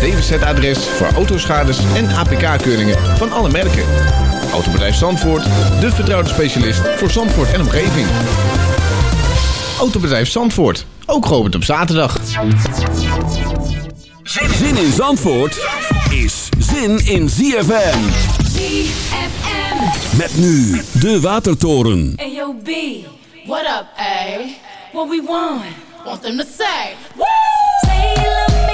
DWZ-adres voor autoschades en APK-keuringen van alle merken. Autobedrijf Zandvoort, de vertrouwde specialist voor Zandvoort en omgeving. Autobedrijf Zandvoort, ook geopend op zaterdag. Zin in Zandvoort is zin in ZFM. ZFM. Met nu de Watertoren. AOB, B, what up eh? What we want? Want them to say. Woo! Say me.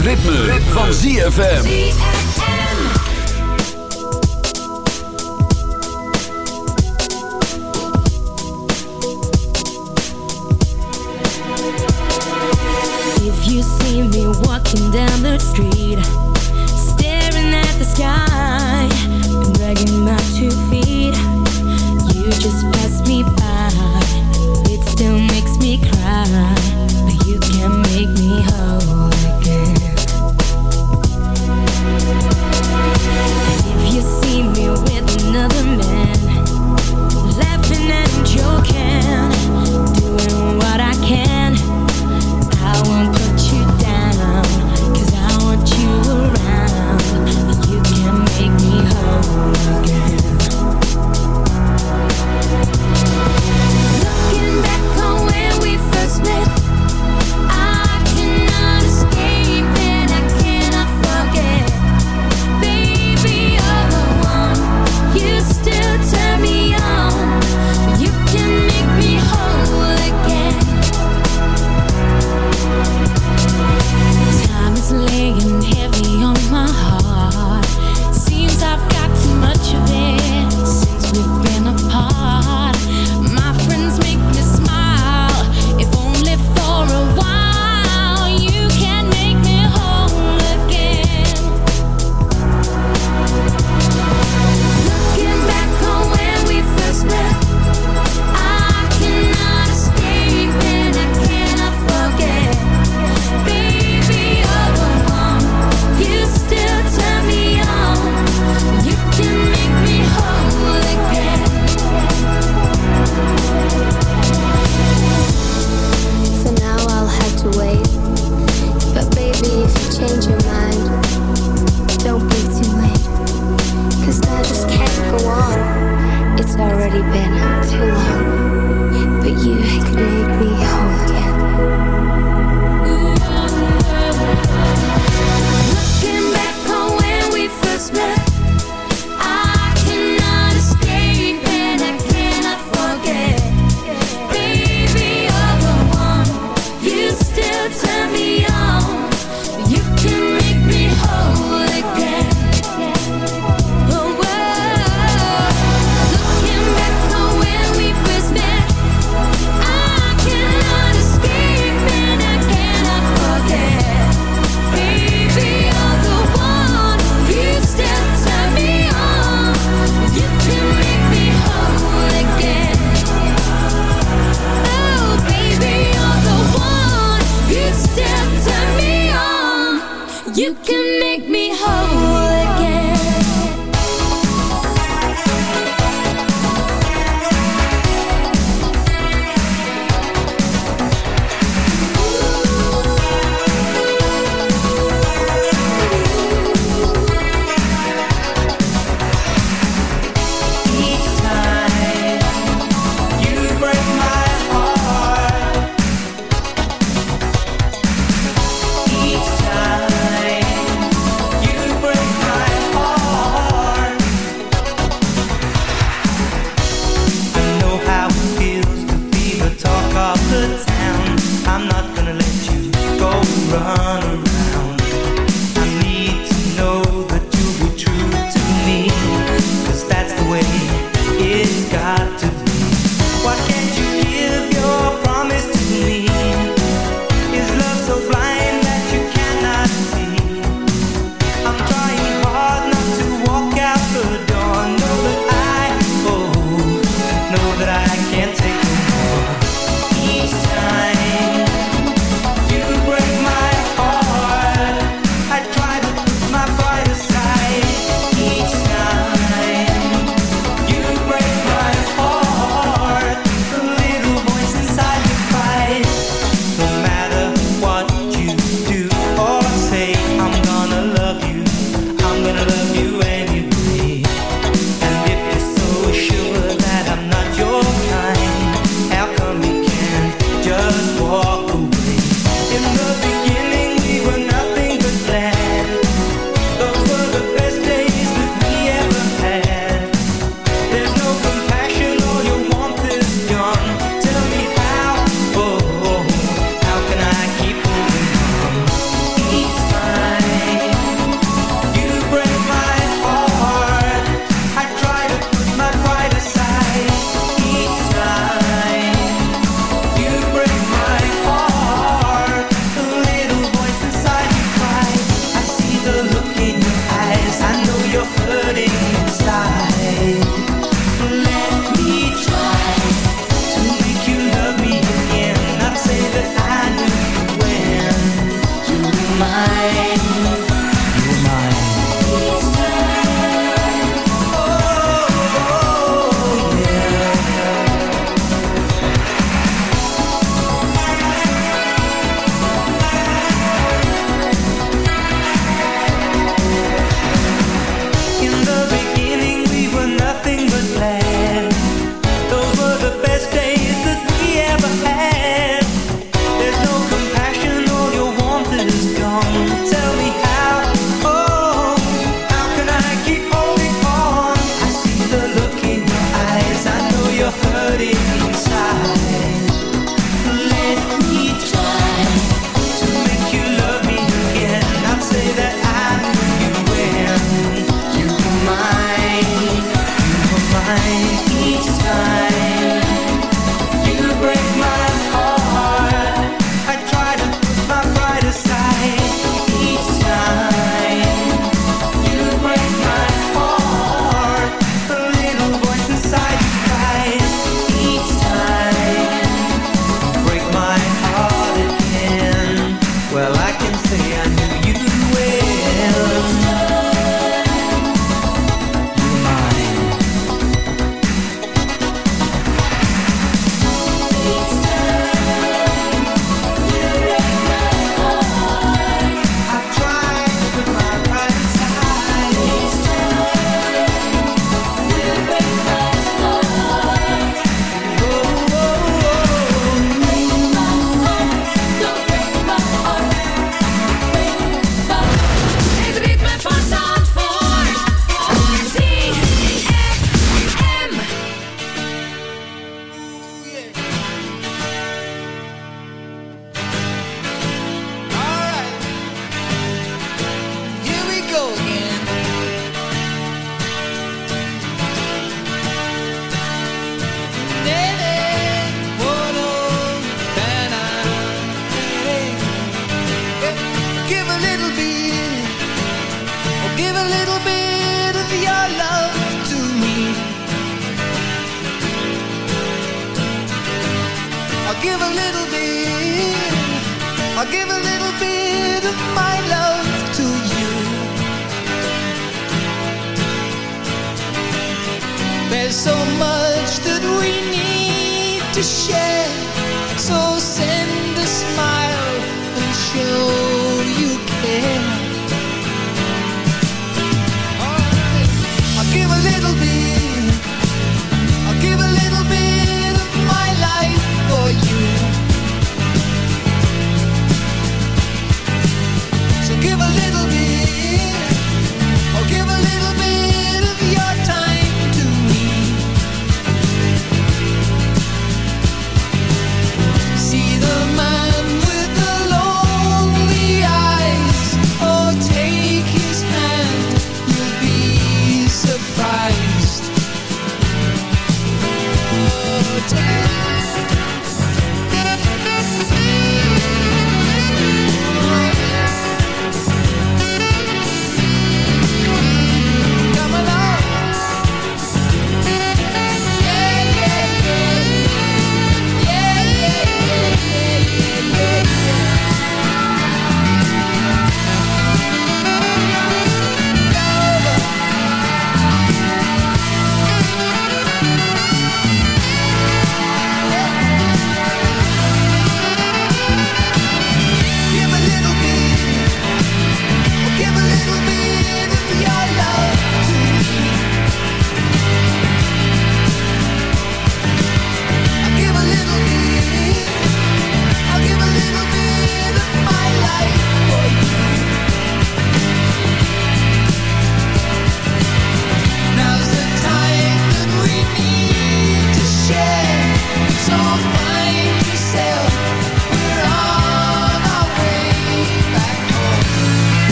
ritme, ritme. van ZFM. If you see me walking down the street... I'm not gonna let you go wrong.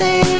You.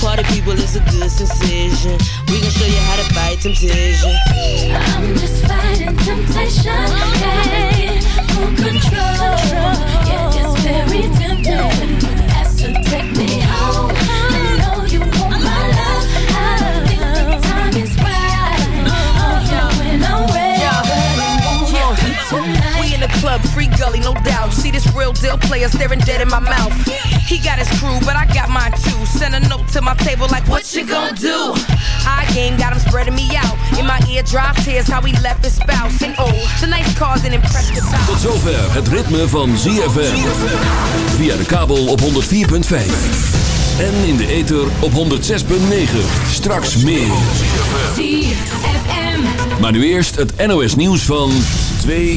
Party people is a good decision. We gon' show you how to fight temptation. I'm just fighting temptation. Gotta control. Yeah, it's very tempting. Club, free gully, no doubt. See this real deal player staring dead in my mouth. He got his crew, but I got mine too. Send a note to my table like, what you gonna do? I game got him spreading me out. In my ear drop tears how he left his spouse. And oh, the nice cars and impressive house. Tot zover het ritme van ZFM. Via de kabel op 104.5. En in de ether op 106.9. Straks meer. ZFM. Maar nu eerst het NOS nieuws van 2